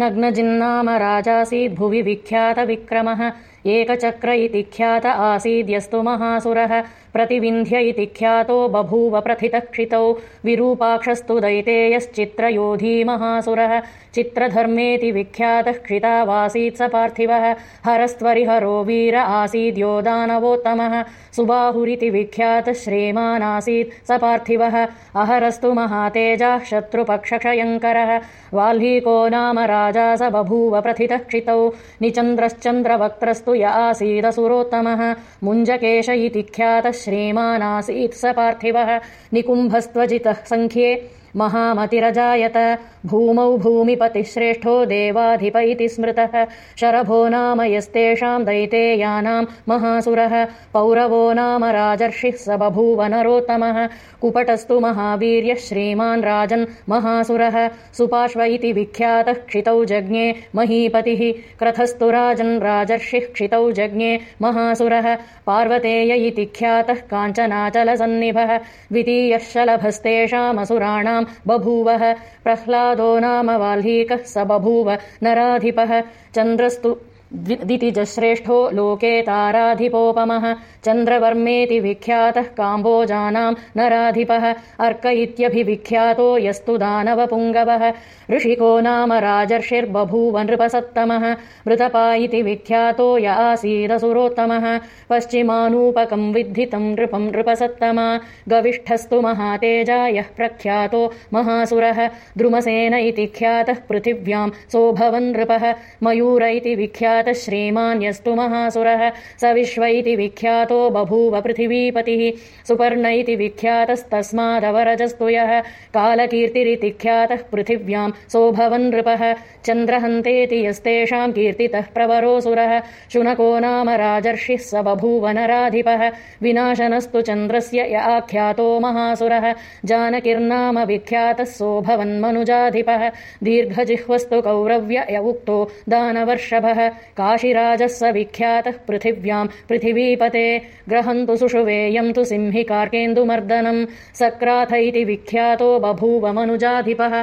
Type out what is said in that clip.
नग्नजिन्नाम राजासीद्भुवि विख्यातविक्रमः एकचक्र इति ख्यात आसीद्यस्तु महासुरः, प्रतिविन्ध्य इति ख्यातो बभूव प्रथितक्षितौ, विरूपाक्षस्तु दैतेयश्चित्रयोधी महासुरः, चित्रधर्मेति विख्यातः क्षितावासीत् स पार्थिवः, हरस्त्वरिहरो वीर आसीद्यो दानवोत्तमः, सुबाहुरिति विख्यातः श्रीमानासीत् स पार्थिवः, अहरस्तु महातेजाः शत्रुपक्षक्षयङ्करः वाल्हीको नाम राजा स बभूव प्रथितः निचन्द्रश्चन्द्रवक्त्रस्तु आसीदसुरोत्तमः मुञ्जकेश इति ख्यातः श्रीमानासीत् स पार्थिवः निकुम्भस्त्वजितः सङ्ख्ये महामतिरजायत भूमौ भूमिपतिश्रेष्ठो देवाधिप इति स्मृतः। शरभो नाम यस्तेषाम् दैतेयानाम् महासुरः। पौरवो नाम राजर्षिः स बभूव नरोत्तमः। कुपटस्तु महावीर्यः श्रीमान् राजन् महासुरः। सुपार्श्व इति विख्यातः क्षितौ जज्ञे महीपतिः। क्रथस्तु राजन् राजर्षिः क्षितौ जज्ञे महासुरः। पार्वतेय इति ख्यातः काञ्चनाचलसन्निभः। द्वितीयः शलभस्तेषामसुराणाम् बभूवः। प्रह्लादो नाम वाल्हीकः स बभूव नराधिपः। चन्द्रस्तु दितिजश्रेष्ठो लोके ताराधिपोपमः। चन्द्रवर्मेति विख्यातः काम्बोजानाम् नराधिपः। अर्क इत्यभिविख्यातो यस्तु दानवपुङ्गवः। ऋषिको नाम राजर्षिर्बभूव नृपसत्तमः मृतपा इति विख्यातो य आसीदसुरोत्तमः। पश्चिमानूपकम् विद्धितम् नृपम् नृपसत्तमा। गविष्ठस्तु महातेजा यः प्रख्यातो महासुरः। द्रुमसेन इति ख्यातः पृथिव्याम् सोऽभवन् नृपः। मयूर इति विख्यात श्रीमान्यस्तु महासुरः। स विश्व इति विख्यातो बभूव पृथिवीपतिः। सुपर्ण इति विख्यातस्तस्मादवरजस्तु यः। कालकीर्तिरिति ख्यातः पृथिव्याम् सोऽभवन् नृपः। चन्द्रहन्तेति यस्तेषाम् कीर्तितः प्रवरोऽसुरः शुनको नाम राजर्षिः स बभूव नराधिपः। विनाशनस्तु चन्द्रस्य य आख्यातो महासुरः। जानकिर्नाम विख्यातः सोऽभवन्मनुजाधिपः दीर्घजिह्वस्तु कौरव्य य उक्तो दानवर्षभः काशिराजः स विख्यातः पृथिव्याम् पृथिवीपते। ग्रहन्तु सुषुवेयम् तु सिंहिकार्केन्दुमर्दनम् सक्राथ इति विख्यातो बभूव मनुजाधिपः